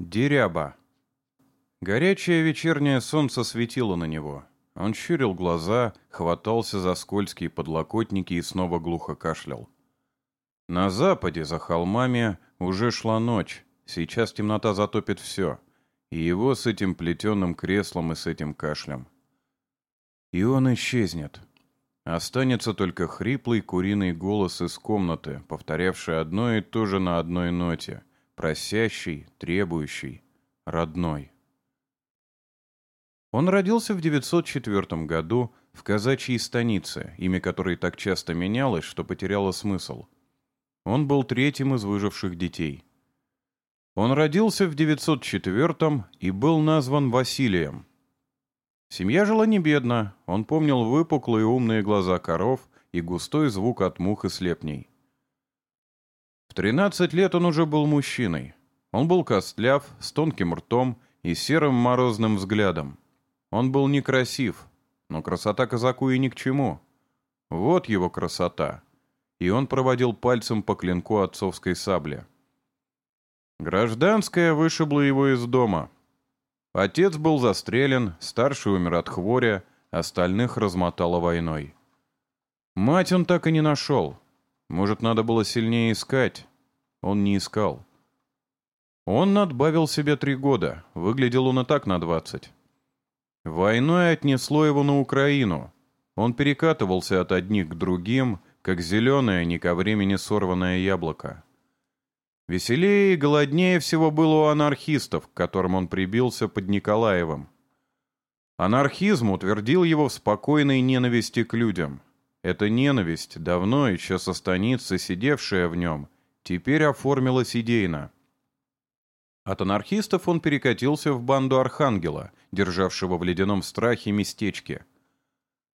Деряба. Горячее вечернее солнце светило на него. Он щурил глаза, хватался за скользкие подлокотники и снова глухо кашлял. На западе, за холмами, уже шла ночь. Сейчас темнота затопит все. И его с этим плетеным креслом и с этим кашлем. И он исчезнет. Останется только хриплый куриный голос из комнаты, повторявший одно и то же на одной ноте — просящий, требующий, родной. Он родился в 904 году в казачьей станице, имя которой так часто менялось, что потеряло смысл. Он был третьим из выживших детей. Он родился в 904 и был назван Василием. Семья жила не бедно, он помнил выпуклые умные глаза коров и густой звук от мух и слепней. В 13 лет он уже был мужчиной. Он был костляв, с тонким ртом и серым морозным взглядом. Он был некрасив, но красота казаку и ни к чему. Вот его красота. И он проводил пальцем по клинку отцовской сабли. Гражданская вышибла его из дома. Отец был застрелен, старший умер от хворя, остальных размотало войной. Мать он так и не нашел. Может, надо было сильнее искать? Он не искал. Он надбавил себе три года, выглядел он и так на двадцать. Войной отнесло его на Украину. Он перекатывался от одних к другим, как зеленое, не ко времени сорванное яблоко. Веселее и голоднее всего было у анархистов, к которым он прибился под Николаевым. Анархизм утвердил его в спокойной ненависти к людям. Эта ненависть, давно еще со станицы, сидевшая в нем, теперь оформилась идейно. От анархистов он перекатился в банду Архангела, державшего в ледяном страхе местечки.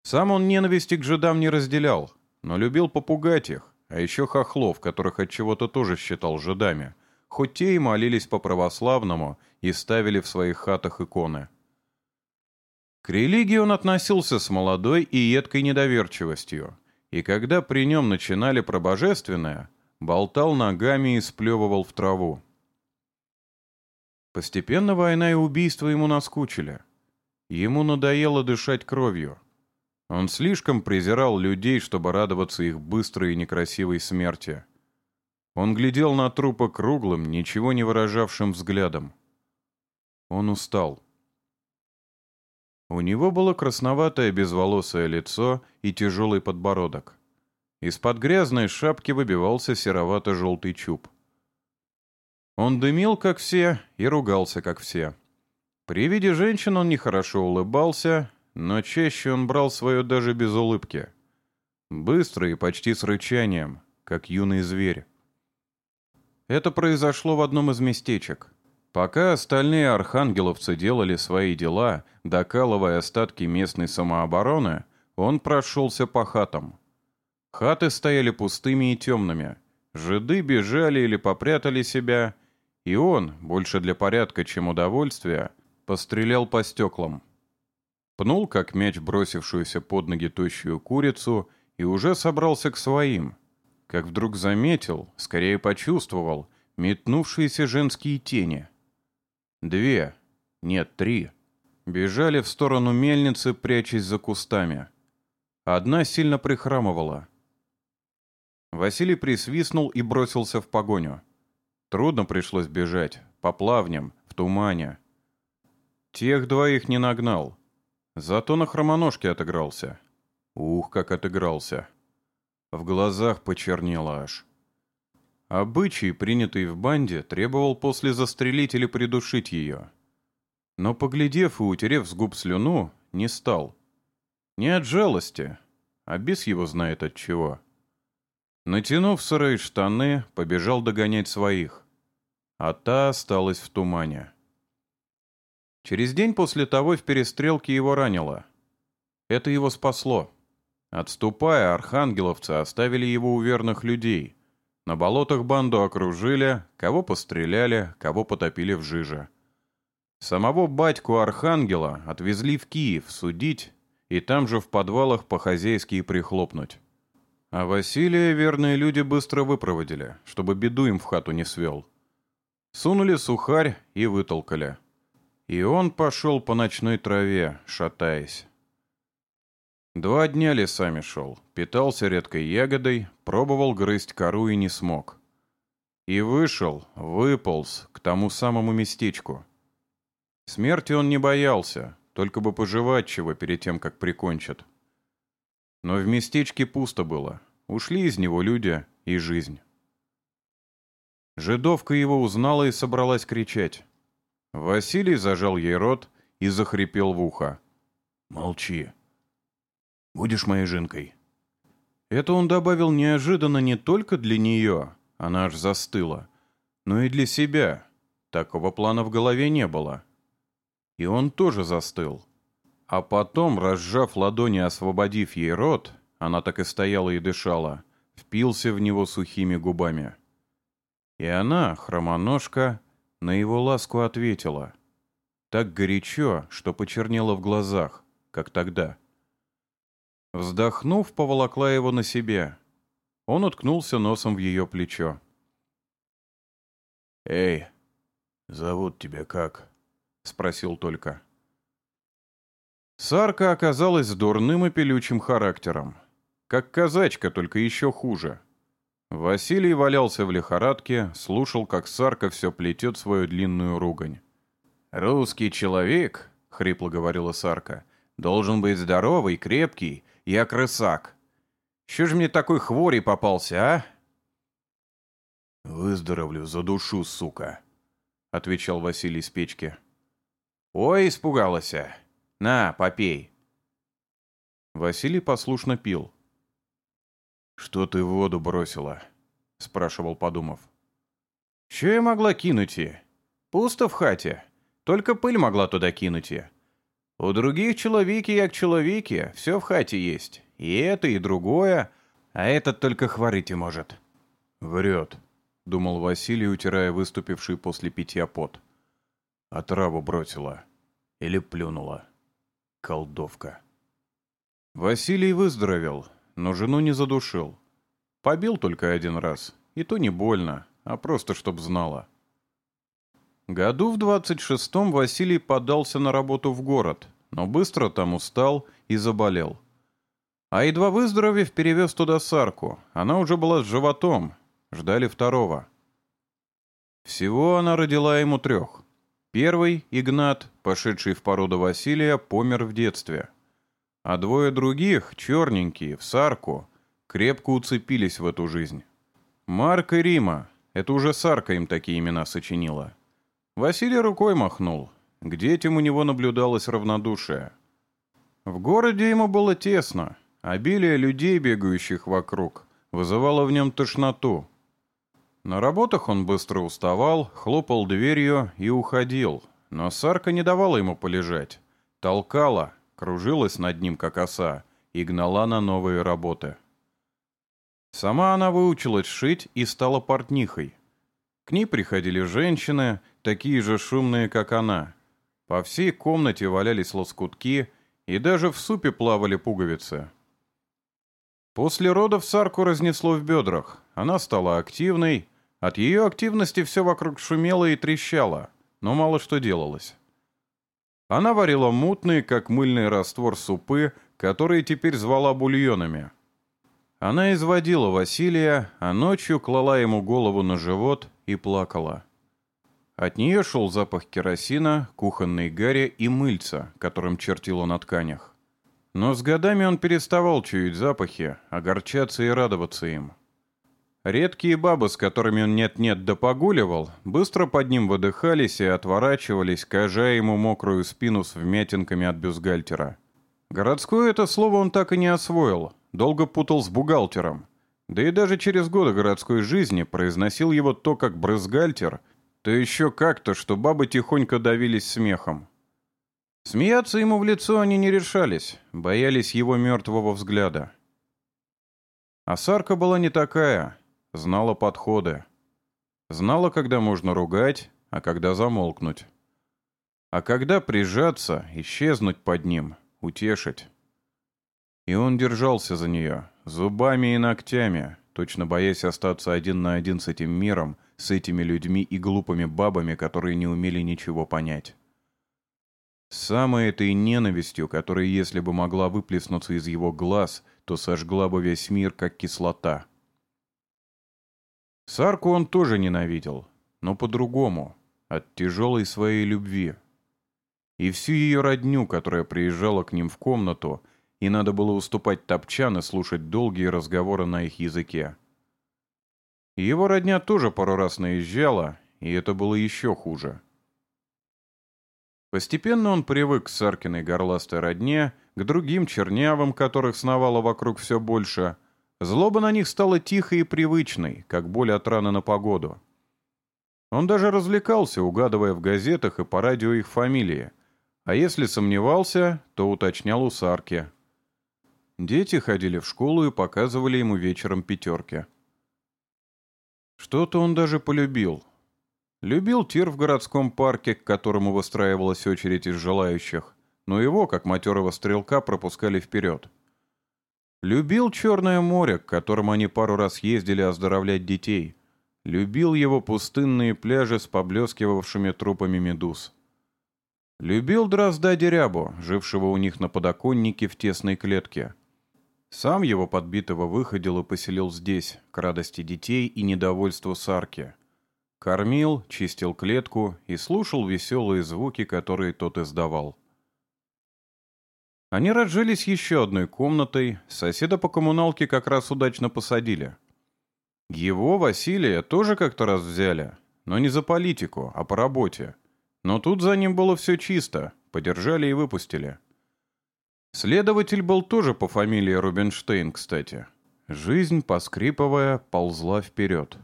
Сам он ненависти к жидам не разделял, но любил попугать их, а еще хохлов, которых от чего-то тоже считал жидами, хоть те и молились по-православному и ставили в своих хатах иконы. К религии он относился с молодой и едкой недоверчивостью, и когда при нем начинали про божественное, болтал ногами и сплевывал в траву. Постепенно война и убийства ему наскучили. Ему надоело дышать кровью. Он слишком презирал людей, чтобы радоваться их быстрой и некрасивой смерти. Он глядел на трупы круглым, ничего не выражавшим взглядом. Он устал. У него было красноватое безволосое лицо и тяжелый подбородок. Из-под грязной шапки выбивался серовато-желтый чуб. Он дымил, как все, и ругался, как все. При виде женщин он нехорошо улыбался, но чаще он брал свое даже без улыбки. Быстро и почти с рычанием, как юный зверь. Это произошло в одном из местечек. Пока остальные архангеловцы делали свои дела, докалывая остатки местной самообороны, он прошелся по хатам. Хаты стояли пустыми и темными. Жиды бежали или попрятали себя, и он, больше для порядка, чем удовольствия, пострелял по стеклам. Пнул, как мяч, бросившуюся под ноги тощую курицу, и уже собрался к своим, как вдруг заметил, скорее почувствовал, метнувшиеся женские тени — Две, нет, три, бежали в сторону мельницы, прячась за кустами. Одна сильно прихрамывала. Василий присвистнул и бросился в погоню. Трудно пришлось бежать, по плавням, в тумане. Тех двоих не нагнал. Зато на хромоножке отыгрался. Ух, как отыгрался. В глазах почернело аж. Обычай, принятый в банде, требовал после застрелить или придушить ее. Но, поглядев и утерев с губ слюну, не стал. Не от жалости, а без его знает от чего. Натянув сырые штаны, побежал догонять своих. А та осталась в тумане. Через день после того в перестрелке его ранило. Это его спасло. Отступая, архангеловцы оставили его у верных людей, на болотах банду окружили, кого постреляли, кого потопили в жиже. Самого батьку Архангела отвезли в Киев судить и там же в подвалах по-хозяйски прихлопнуть. А Василия верные люди быстро выпроводили, чтобы беду им в хату не свел. Сунули сухарь и вытолкали. И он пошел по ночной траве, шатаясь. Два дня лесами шел, питался редкой ягодой, пробовал грызть кору и не смог. И вышел, выполз к тому самому местечку. Смерти он не боялся, только бы пожевать чего перед тем, как прикончат. Но в местечке пусто было. Ушли из него люди и жизнь. Жидовка его узнала и собралась кричать. Василий зажал ей рот и захрипел в ухо. «Молчи. Будешь моей жинкой?» Это он добавил неожиданно не только для нее, она аж застыла, но и для себя. Такого плана в голове не было. И он тоже застыл. А потом, разжав ладони, освободив ей рот, она так и стояла и дышала, впился в него сухими губами. И она, хромоножка, на его ласку ответила. Так горячо, что почернело в глазах, как тогда. Вздохнув, поволокла его на себе. Он уткнулся носом в ее плечо. «Эй, зовут тебя как?» — спросил только. Сарка оказалась дурным и пелючим характером. Как казачка, только еще хуже. Василий валялся в лихорадке, слушал, как Сарка все плетет свою длинную ругань. «Русский человек», — хрипло говорила Сарка, — «должен быть здоровый, крепкий, я крысак. Что же мне такой хворей попался, а?» «Выздоровлю за душу, сука», — отвечал Василий с печки. «Ой, испугалась. На, попей». Василий послушно пил. «Что ты в воду бросила?» — спрашивал, подумав. «Що я могла кинуть и? Пусто в хате. Только пыль могла туда кинуть и. У других человеки, як человеки, все в хате есть. И это, и другое, а этот только хворить и может». «Врет», — думал Василий, утирая выступивший после питья пот. «А траву бросила. Или плюнула. Колдовка». Василий выздоровел, но жену не задушил. Побил только один раз, и то не больно, а просто чтоб знала. Году в двадцать шестом Василий подался на работу в город, но быстро там устал и заболел. А едва выздоровев, перевез туда Сарку. Она уже была с животом, ждали второго. Всего она родила ему трех. Первый, Игнат, пошедший в породу Василия, помер в детстве – а двое других, черненькие, в сарку, крепко уцепились в эту жизнь. Марк и Рима, это уже Сарка им такие имена сочинила. Василий рукой махнул, к детям у него наблюдалось равнодушие. В городе ему было тесно, обилие людей, бегающих вокруг, вызывало в нем тошноту. На работах он быстро уставал, хлопал дверью и уходил, но Сарка не давала ему полежать. Толкала, кружилась над ним, как оса, и гнала на новые работы. Сама она выучилась шить и стала портнихой. К ней приходили женщины, такие же шумные, как она. По всей комнате валялись лоскутки, и даже в супе плавали пуговицы. После родов Сарку разнесло в бедрах. Она стала активной. От ее активности все вокруг шумело и трещало, но мало что делалось. Она варила мутные, как мыльный раствор, супы, которые теперь звала бульонами. Она изводила Василия, а ночью клала ему голову на живот и плакала. От нее шел запах керосина, кухонной гари и мыльца, которым чертила на тканях. Но с годами он переставал чуять запахи, огорчаться и радоваться им. Редкие бабы, с которыми он нет-нет да погуливал, быстро под ним выдыхались и отворачивались, кожая ему мокрую спину с вмятинками от бюстгальтера. Городское это слово он так и не освоил, долго путал с бухгалтером. Да и даже через годы городской жизни произносил его то как брызгальтер, то еще как-то, что бабы тихонько давились смехом. Смеяться ему в лицо они не решались, боялись его мертвого взгляда. А Сарка была не такая — Знала подходы. Знала, когда можно ругать, а когда замолкнуть. А когда прижаться, исчезнуть под ним, утешить. И он держался за нее, зубами и ногтями, точно боясь остаться один на один с этим миром, с этими людьми и глупыми бабами, которые не умели ничего понять. Самой этой ненавистью, которая, если бы могла выплеснуться из его глаз, то сожгла бы весь мир, как кислота. Сарку он тоже ненавидел, но по-другому, от тяжелой своей любви. И всю ее родню, которая приезжала к ним в комнату, и надо было уступать топчан и слушать долгие разговоры на их языке. Его родня тоже пару раз наезжала, и это было еще хуже. Постепенно он привык к Саркиной горластой родне, к другим чернявым, которых сновало вокруг все больше. Злоба на них стала тихой и привычной, как боль от раны на погоду. Он даже развлекался, угадывая в газетах и по радио их фамилии. А если сомневался, то уточнял у Сарки. Дети ходили в школу и показывали ему вечером пятерки. Что-то он даже полюбил. Любил тир в городском парке, к которому выстраивалась очередь из желающих, но его, как матерого стрелка, пропускали вперед. Любил Черное море, к которому они пару раз ездили оздоровлять детей. Любил его пустынные пляжи с поблескивавшими трупами медуз. Любил дрозда дерябу, жившего у них на подоконнике в тесной клетке. Сам его подбитого выходил и поселил здесь, к радости детей и недовольству Сарки. Кормил, чистил клетку и слушал веселые звуки, которые тот издавал. Они разжились еще одной комнатой, соседа по коммуналке как раз удачно посадили. Его, Василия, тоже как-то раз взяли, но не за политику, а по работе. Но тут за ним было все чисто, подержали и выпустили. Следователь был тоже по фамилии Рубинштейн, кстати. Жизнь, поскрипывая, ползла вперед.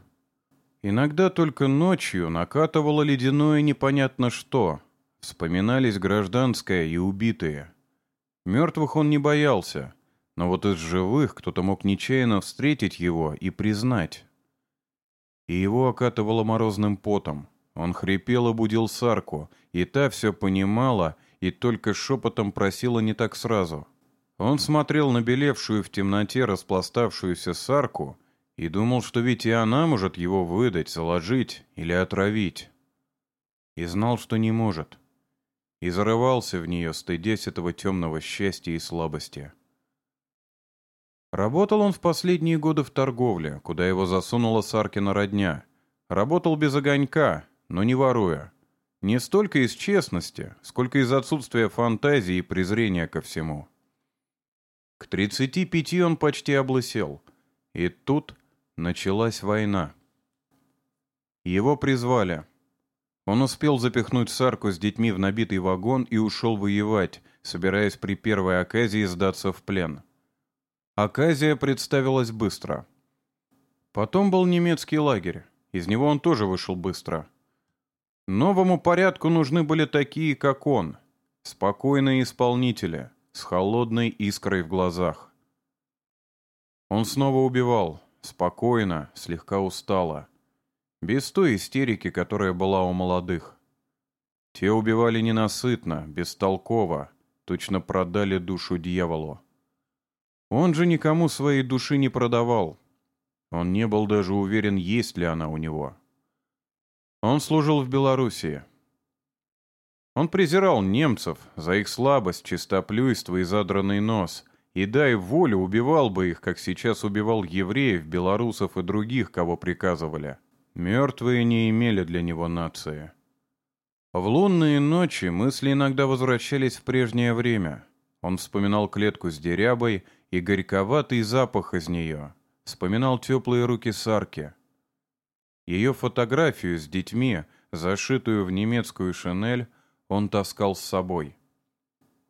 Иногда только ночью накатывало ледяное непонятно что. Вспоминались гражданское и убитые. Мертвых он не боялся, но вот из живых кто-то мог нечаянно встретить его и признать. И его окатывало морозным потом. Он хрипел и будил Сарку, и та все понимала и только шепотом просила не так сразу. Он смотрел на белевшую в темноте распластавшуюся сарку и думал, что ведь и она может его выдать, заложить или отравить. И знал, что не может. И зарывался в нее, стыдясь этого темного счастья и слабости. Работал он в последние годы в торговле, куда его засунула Саркина родня. Работал без огонька, но не воруя. Не столько из честности, сколько из отсутствия фантазии и презрения ко всему. К 35 он почти облысел. И тут началась война. Его призвали. Он успел запихнуть Сарку с детьми в набитый вагон и ушел воевать, собираясь при первой оказии сдаться в плен. Оказия представилась быстро. Потом был немецкий лагерь. Из него он тоже вышел быстро. Новому порядку нужны были такие, как он. Спокойные исполнители, с холодной искрой в глазах. Он снова убивал, спокойно, слегка устало. Без той истерики, которая была у молодых. Те убивали ненасытно, бестолково, точно продали душу дьяволу. Он же никому своей души не продавал. Он не был даже уверен, есть ли она у него. Он служил в Белоруссии. Он презирал немцев за их слабость, чистоплюйство и задранный нос, и, дай волю, убивал бы их, как сейчас убивал евреев, белорусов и других, кого приказывали. Мертвые не имели для него нации. В лунные ночи мысли иногда возвращались в прежнее время. Он вспоминал клетку с дерябой и горьковатый запах из нее. Вспоминал теплые руки Сарки. Ее фотографию с детьми, зашитую в немецкую шинель, он таскал с собой.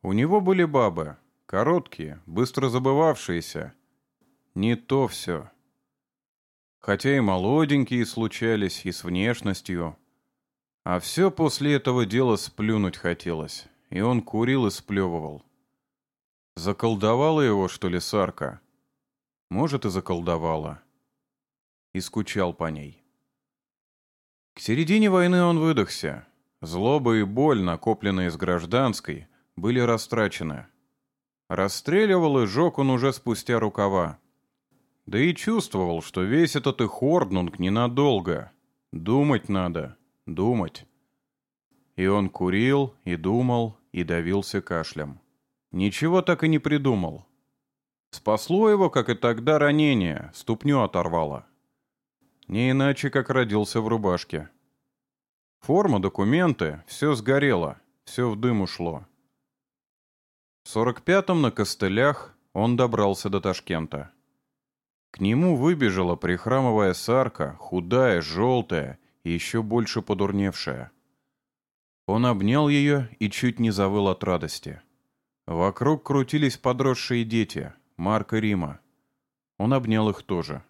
У него были бабы, короткие, быстро забывавшиеся. Не то все. Хотя и молоденькие случались, и с внешностью. А все после этого дела сплюнуть хотелось, и он курил и сплевывал. Заколдовала его, что ли, Сарка? Может, и заколдовала. И скучал по ней. К середине войны он выдохся. Злоба и боль, накопленные с гражданской, были растрачены. Расстреливал и жег он уже спустя рукава. Да и чувствовал, что весь этот их орднунг ненадолго. Думать надо, думать. И он курил, и думал, и давился кашлем. Ничего так и не придумал. Спасло его, как и тогда, ранение, ступню оторвало. Не иначе, как родился в рубашке. Форма, документы, все сгорело, все в дым ушло. В сорок пятом на костылях он добрался до Ташкента. К нему выбежала прихрамывая сарка, худая, желтая и еще больше подурневшая. Он обнял ее и чуть не завыл от радости. Вокруг крутились подросшие дети, Марк и Рима. Он обнял их тоже.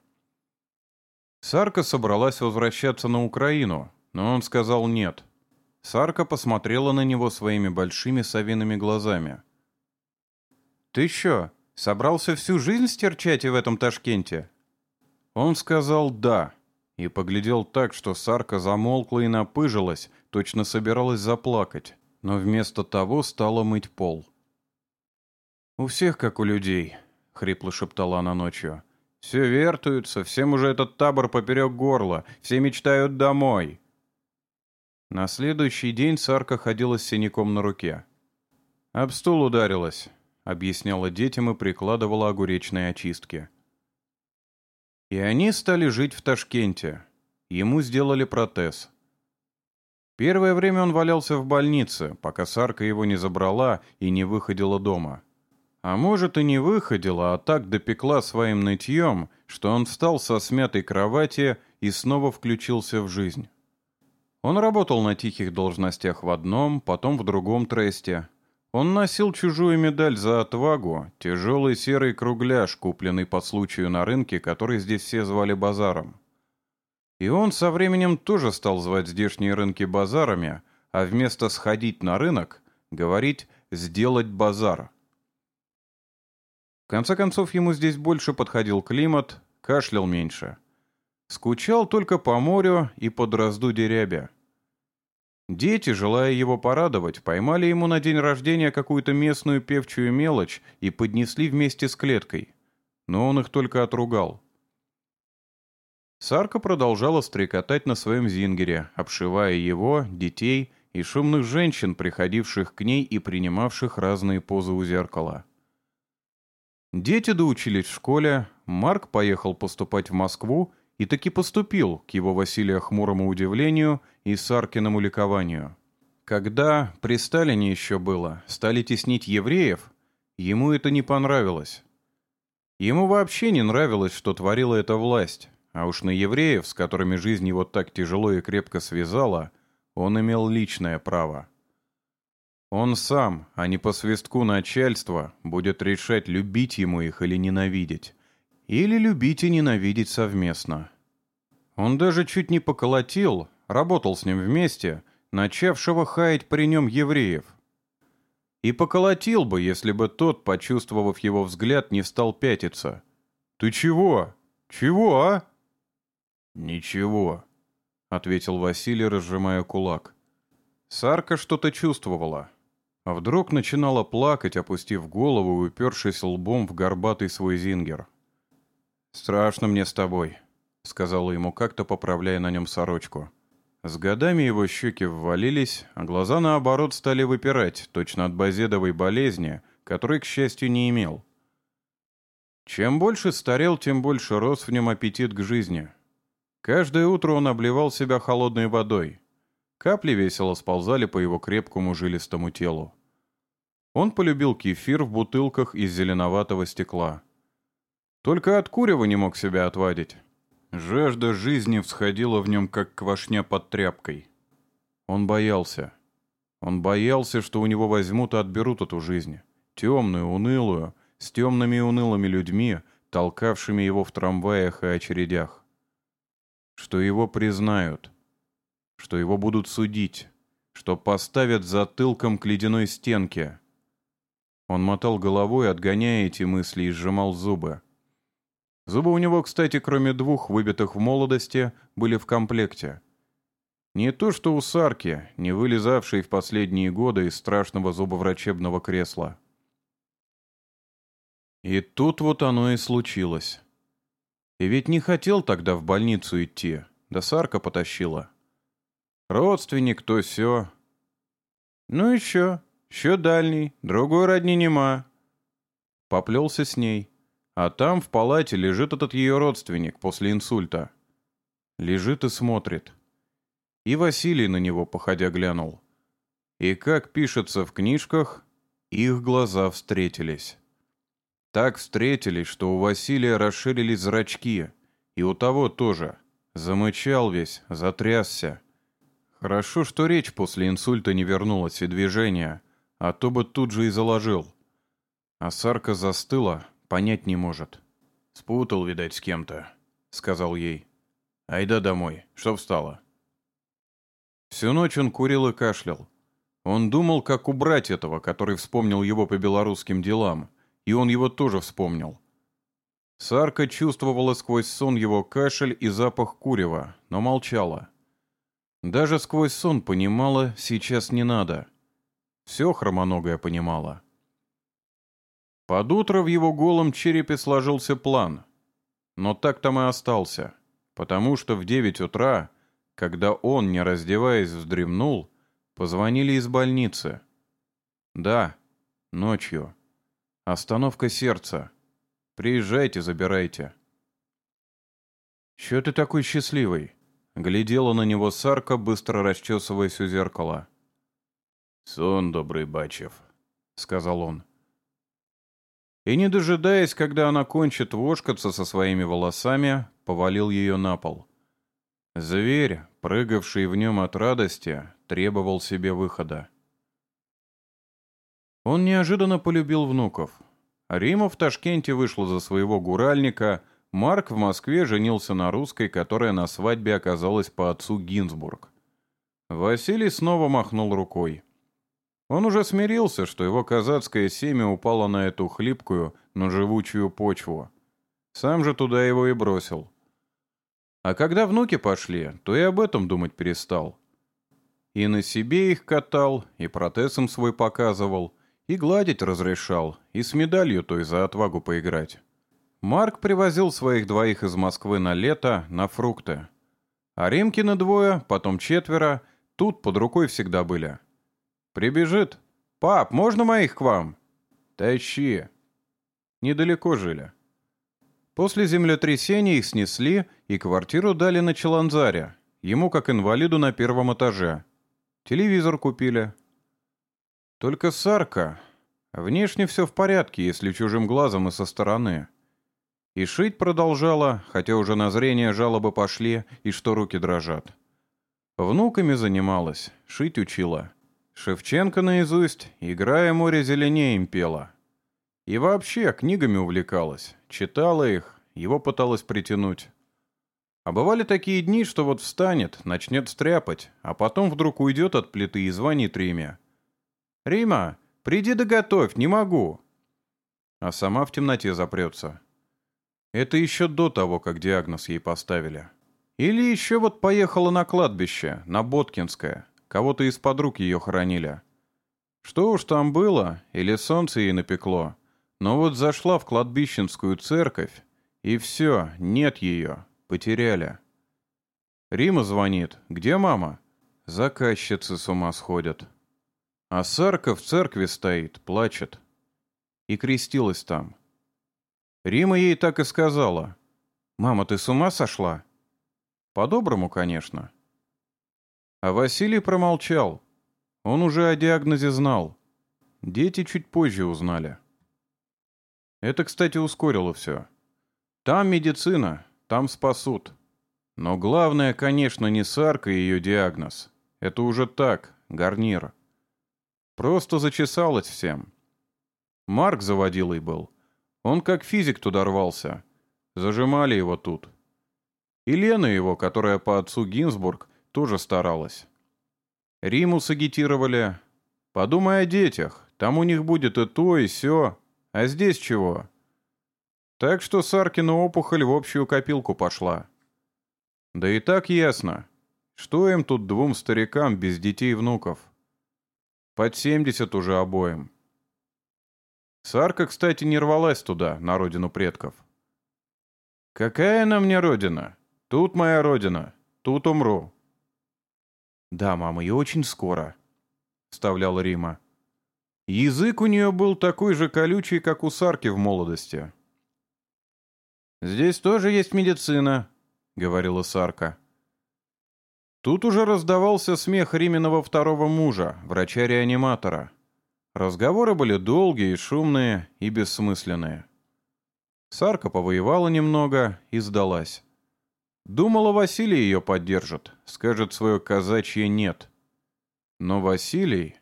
Сарка собралась возвращаться на Украину, но он сказал нет. Сарка посмотрела на него своими большими совиными глазами. «Ты что, собрался всю жизнь стерчать и в этом Ташкенте?» Он сказал «да» и поглядел так, что Сарка замолкла и напыжилась, точно собиралась заплакать, но вместо того стала мыть пол. «У всех, как у людей», — хрипло шептала она ночью. «Все вертуются, всем уже этот табор поперек горла, все мечтают домой». На следующий день Сарка ходила с синяком на руке. «Об стул ударилась», — объясняла детям и прикладывала огуречные очистки. И они стали жить в Ташкенте. Ему сделали протез. Первое время он валялся в больнице, пока Сарка его не забрала и не выходила дома. А может и не выходила, а так допекла своим нытьем, что он встал со смятой кровати и снова включился в жизнь. Он работал на тихих должностях в одном, потом в другом тресте. Он носил чужую медаль за отвагу, тяжелый серый кругляш, купленный по случаю на рынке, который здесь все звали базаром. И он со временем тоже стал звать здешние рынки базарами, а вместо «сходить на рынок» говорить «сделать базар» конце концов, ему здесь больше подходил климат, кашлял меньше. Скучал только по морю и под раздуде рябя. Дети, желая его порадовать, поймали ему на день рождения какую-то местную певчую мелочь и поднесли вместе с клеткой. Но он их только отругал. Сарка продолжала стрекотать на своем зингере, обшивая его, детей и шумных женщин, приходивших к ней и принимавших разные позы у зеркала. Дети доучились в школе, Марк поехал поступать в Москву и таки поступил, к его Василия хмурому удивлению и Саркиному ликованию. Когда при Сталине еще было, стали теснить евреев, ему это не понравилось. Ему вообще не нравилось, что творила эта власть, а уж на евреев, с которыми жизнь его так тяжело и крепко связала, он имел личное право. Он сам, а не по свистку начальства, будет решать, любить ему их или ненавидеть. Или любить и ненавидеть совместно. Он даже чуть не поколотил, работал с ним вместе, начавшего хаять при нем евреев. И поколотил бы, если бы тот, почувствовав его взгляд, не стал пятиться. «Ты чего? Чего, а?» «Ничего», — ответил Василий, разжимая кулак. Сарка что-то чувствовала. А вдруг начинала плакать, опустив голову и упершись лбом в горбатый свой зингер. «Страшно мне с тобой», — сказала ему как-то, поправляя на нем сорочку. С годами его щеки ввалились, а глаза, наоборот, стали выпирать, точно от базедовой болезни, которой, к счастью, не имел. Чем больше старел, тем больше рос в нем аппетит к жизни. Каждое утро он обливал себя холодной водой, Капли весело сползали по его крепкому жилистому телу. Он полюбил кефир в бутылках из зеленоватого стекла. Только от курева не мог себя отвадить. Жажда жизни всходила в нем, как квашня под тряпкой. Он боялся. Он боялся, что у него возьмут и отберут эту жизнь. Темную, унылую, с темными и унылыми людьми, толкавшими его в трамваях и очередях. Что его признают, что его будут судить, что поставят затылком к ледяной стенке. Он мотал головой, отгоняя эти мысли, и сжимал зубы. Зубы у него, кстати, кроме двух, выбитых в молодости, были в комплекте. Не то что у Сарки, не вылезавшей в последние годы из страшного зубоврачебного кресла. И тут вот оно и случилось. И ведь не хотел тогда в больницу идти, да Сарка потащила. Родственник, то все. Ну еще, еще дальний, другой родни нема. Поплелся с ней. А там в палате лежит этот ее родственник после инсульта. Лежит и смотрит. И Василий на него, походя, глянул. И как пишется в книжках, их глаза встретились. Так встретились, что у Василия расширились зрачки, и у того тоже. Замычал весь, затрясся. Хорошо, что речь после инсульта не вернулась и движение, а то бы тут же и заложил. А Сарка застыла, понять не может. «Спутал, видать, с кем-то», — сказал ей. «Айда домой. Что встала?» Всю ночь он курил и кашлял. Он думал, как убрать этого, который вспомнил его по белорусским делам, и он его тоже вспомнил. Сарка чувствовала сквозь сон его кашель и запах курева, но молчала. Даже сквозь сон понимала, сейчас не надо. Все хромоногая понимала. Под утро в его голом черепе сложился план. Но так там и остался, потому что в девять утра, когда он, не раздеваясь, вздремнул, позвонили из больницы. Да, ночью. Остановка сердца. Приезжайте, забирайте. «Чё ты такой счастливый?» Глядела на него Сарка, быстро расчесываясь у зеркала. «Сон добрый, Бачев», — сказал он. И, не дожидаясь, когда она кончит вошкаться со своими волосами, повалил ее на пол. Зверь, прыгавший в нем от радости, требовал себе выхода. Он неожиданно полюбил внуков. Рима в Ташкенте вышла за своего гуральника, Марк в Москве женился на русской, которая на свадьбе оказалась по отцу Гинзбург. Василий снова махнул рукой. Он уже смирился, что его казацкое семя упало на эту хлипкую, но живучую почву. Сам же туда его и бросил. А когда внуки пошли, то и об этом думать перестал. И на себе их катал, и протез им свой показывал, и гладить разрешал, и с медалью той за отвагу поиграть. Марк привозил своих двоих из Москвы на лето на фрукты. А Римкины двое, потом четверо, тут под рукой всегда были. Прибежит. «Пап, можно моих к вам?» «Тащи». Недалеко жили. После землетрясения их снесли и квартиру дали на Челанзаре, ему как инвалиду на первом этаже. Телевизор купили. Только Сарка. Внешне все в порядке, если чужим глазом и со стороны. И шить продолжала, хотя уже на зрение жалобы пошли, и что руки дрожат. Внуками занималась, шить учила. Шевченко наизусть, играя море зеленее им пела. И вообще книгами увлекалась, читала их, его пыталась притянуть. А бывали такие дни, что вот встанет, начнет стряпать, а потом вдруг уйдет от плиты и звонит Риме. «Рима, приди да готовь, не могу!» А сама в темноте запрется. Это еще до того, как диагноз ей поставили. Или еще вот поехала на кладбище, на Боткинское. Кого-то из подруг ее хоронили. Что уж там было, или солнце ей напекло. Но вот зашла в кладбищенскую церковь, и все, нет ее, потеряли. Рима звонит. «Где мама?» Заказчицы с ума сходят. А Сарка в церкви стоит, плачет. И крестилась там. Рима ей так и сказала. «Мама, ты с ума сошла?» По-доброму, конечно. А Василий промолчал. Он уже о диагнозе знал. Дети чуть позже узнали. Это, кстати, ускорило все. Там медицина, там спасут. Но главное, конечно, не Сарка и ее диагноз. Это уже так, гарнир. Просто зачесалось всем. Марк заводилой был. Он как физик туда рвался. Зажимали его тут. И Лена его, которая по отцу Гинзбург, тоже старалась. Риму сагитировали. Подумай о детях. Там у них будет и то, и сё. А здесь чего? Так что Саркина опухоль в общую копилку пошла. Да и так ясно. Что им тут двум старикам без детей и внуков? Под семьдесят уже обоим. Сарка, кстати, не рвалась туда, на родину предков. «Какая она мне родина? Тут моя родина. тут умру». «Да, мама, и очень скоро», — вставляла Рима. Язык у нее был такой же колючий, как у Сарки в молодости. «Здесь тоже есть медицина», — говорила Сарка. Тут уже раздавался смех Риминого второго мужа, врача-реаниматора. Разговоры были долгие, шумные и бессмысленные. Сарка повоевала немного и сдалась. Думала, Василий ее поддержит, скажет свое казачье «нет». Но Василий...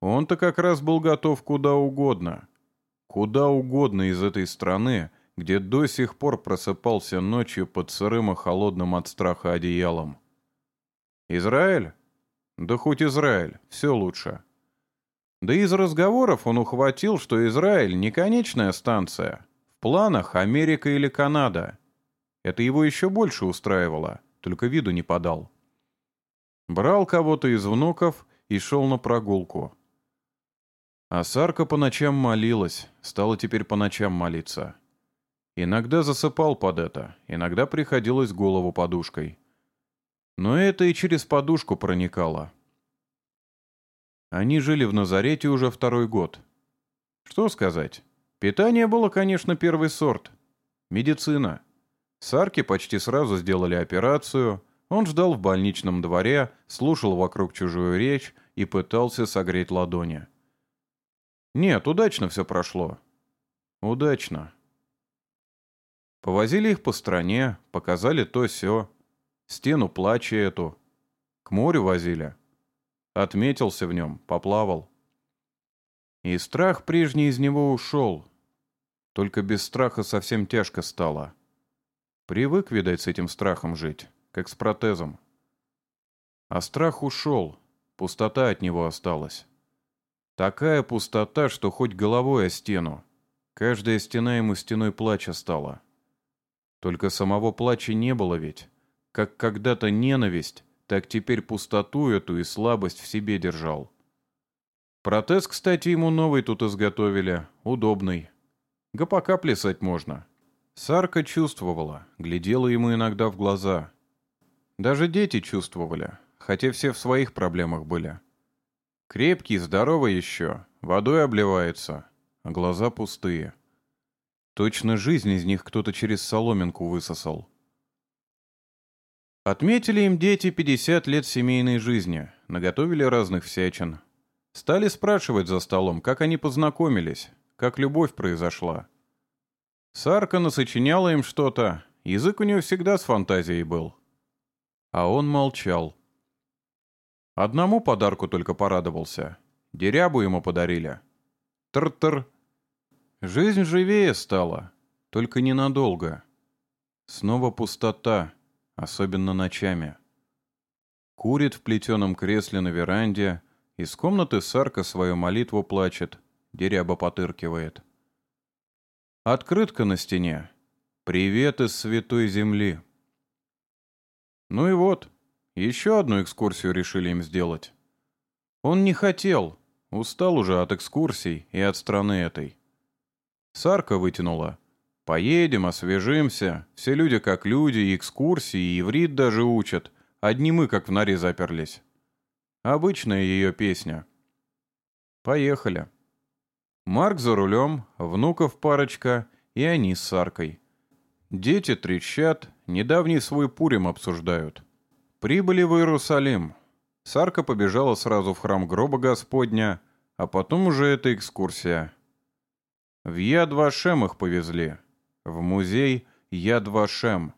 Он-то как раз был готов куда угодно. Куда угодно из этой страны, где до сих пор просыпался ночью под сырым и холодным от страха одеялом. Израиль? Да хоть Израиль, все лучше. Да из разговоров он ухватил, что Израиль не конечная станция. В планах Америка или Канада. Это его еще больше устраивало, только виду не подал. Брал кого-то из внуков и шел на прогулку. А Сарка по ночам молилась, стала теперь по ночам молиться. Иногда засыпал под это, иногда приходилось голову подушкой. Но это и через подушку проникало. Они жили в Назарете уже второй год. Что сказать? Питание было, конечно, первый сорт. Медицина. Сарке почти сразу сделали операцию. Он ждал в больничном дворе, слушал вокруг чужую речь и пытался согреть ладони. Нет, удачно все прошло. Удачно. Повозили их по стране, показали то все, стену плача эту. К морю возили. Отметился в нем, поплавал. И страх прежний из него ушел. Только без страха совсем тяжко стало. Привык, видать, с этим страхом жить, как с протезом. А страх ушел, пустота от него осталась. Такая пустота, что хоть головой о стену. Каждая стена ему стеной плача стала. Только самого плача не было ведь. Как когда-то ненависть, так теперь пустоту эту и слабость в себе держал. Протез, кстати, ему новый тут изготовили, удобный. Гопака плясать можно. Сарка чувствовала, глядела ему иногда в глаза. Даже дети чувствовали, хотя все в своих проблемах были. Крепкий, здоровый еще, водой обливается, а глаза пустые. Точно жизнь из них кто-то через соломинку высосал. Отметили им дети 50 лет семейной жизни, наготовили разных всячин. Стали спрашивать за столом, как они познакомились, как любовь произошла. Сарка насочиняла им что-то, язык у нее всегда с фантазией был. А он молчал. Одному подарку только порадовался. Дерябу ему подарили. Тр-тр. Жизнь живее стала, только ненадолго. Снова пустота, особенно ночами. Курит в плетеном кресле на веранде, из комнаты Сарка свою молитву плачет, деряба потыркивает. Открытка на стене. «Привет из святой земли». Ну и вот, еще одну экскурсию решили им сделать. Он не хотел, устал уже от экскурсий и от страны этой. Сарка вытянула. «Поедем, освежимся. Все люди как люди, и экскурсии, и иврит даже учат. Одни мы как в норе заперлись». Обычная ее песня. Поехали. Марк за рулем, внуков парочка, и они с Саркой. Дети трещат, недавний свой Пурим обсуждают. Прибыли в Иерусалим. Сарка побежала сразу в храм гроба Господня, а потом уже эта экскурсия. В Яд-Вашем их повезли. В музей Яд-Вашем.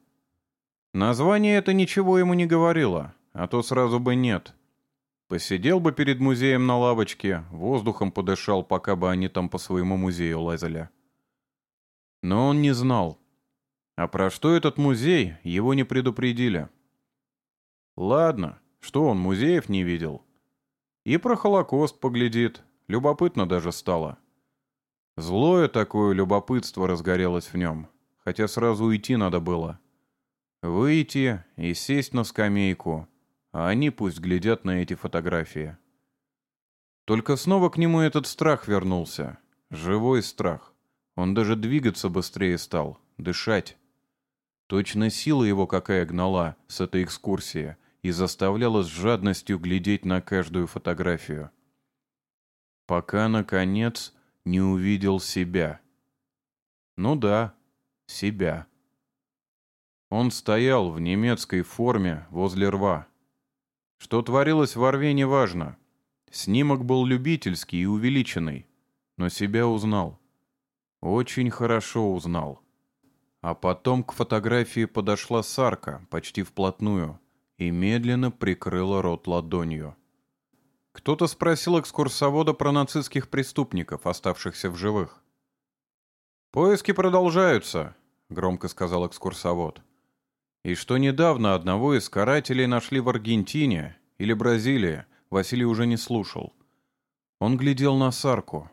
Название это ничего ему не говорило, а то сразу бы нет. Посидел бы перед музеем на лавочке, воздухом подышал, пока бы они там по своему музею лазали. Но он не знал. А про что этот музей, его не предупредили. Ладно, что он музеев не видел. И про Холокост поглядит, любопытно даже стало. Злое такое любопытство разгорелось в нем, хотя сразу уйти надо было. Выйти и сесть на скамейку, а они пусть глядят на эти фотографии. Только снова к нему этот страх вернулся. Живой страх. Он даже двигаться быстрее стал, дышать. Точно сила его какая гнала с этой экскурсии и заставляла с жадностью глядеть на каждую фотографию. Пока, наконец, не увидел себя. Ну да, себя. Он стоял в немецкой форме возле рва. Что творилось во рве, неважно. Снимок был любительский и увеличенный, но себя узнал. Очень хорошо узнал. А потом к фотографии подошла Сарка почти вплотную и медленно прикрыла рот ладонью. Кто-то спросил экскурсовода про нацистских преступников, оставшихся в живых. «Поиски продолжаются», — громко сказал экскурсовод. «И что недавно одного из карателей нашли в Аргентине или Бразилии, Василий уже не слушал. Он глядел на Сарку,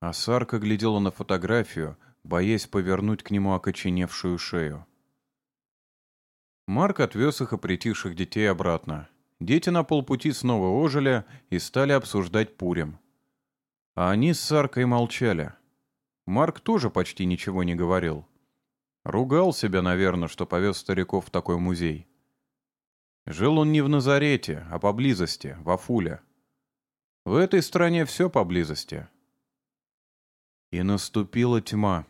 а Сарка глядела на фотографию, боясь повернуть к нему окоченевшую шею. Марк отвез их и притихших детей обратно. Дети на полпути снова ожили и стали обсуждать Пурим. А они с Саркой молчали. Марк тоже почти ничего не говорил. Ругал себя, наверное, что повез стариков в такой музей. Жил он не в Назарете, а поблизости, в Афуле. В этой стране все поблизости. И наступила тьма.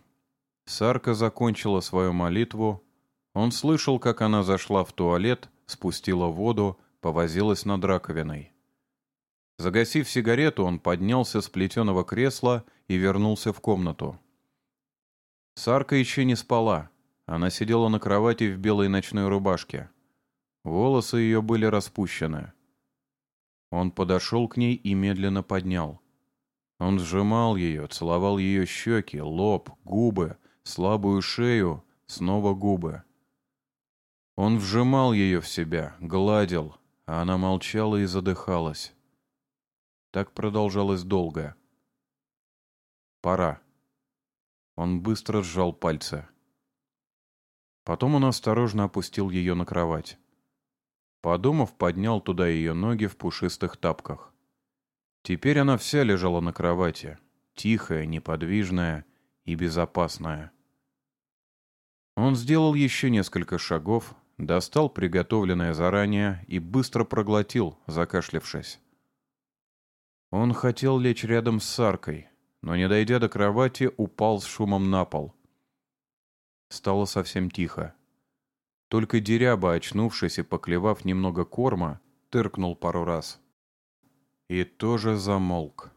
Сарка закончила свою молитву. Он слышал, как она зашла в туалет, спустила воду, повозилась над раковиной. Загасив сигарету, он поднялся с плетеного кресла и вернулся в комнату. Сарка еще не спала. Она сидела на кровати в белой ночной рубашке. Волосы ее были распущены. Он подошел к ней и медленно поднял. Он сжимал ее, целовал ее щеки, лоб, губы, слабую шею, снова губы. Он вжимал ее в себя, гладил, а она молчала и задыхалась. Так продолжалось долго. «Пора». Он быстро сжал пальцы. Потом он осторожно опустил ее на кровать. Подумав, поднял туда ее ноги в пушистых тапках. Теперь она вся лежала на кровати, тихая, неподвижная и безопасная. Он сделал еще несколько шагов, достал приготовленное заранее и быстро проглотил, закашлявшись. Он хотел лечь рядом с Саркой, но, не дойдя до кровати, упал с шумом на пол. Стало совсем тихо. Только деряба, очнувшись и поклевав немного корма, тыркнул пару раз — и тоже замолк.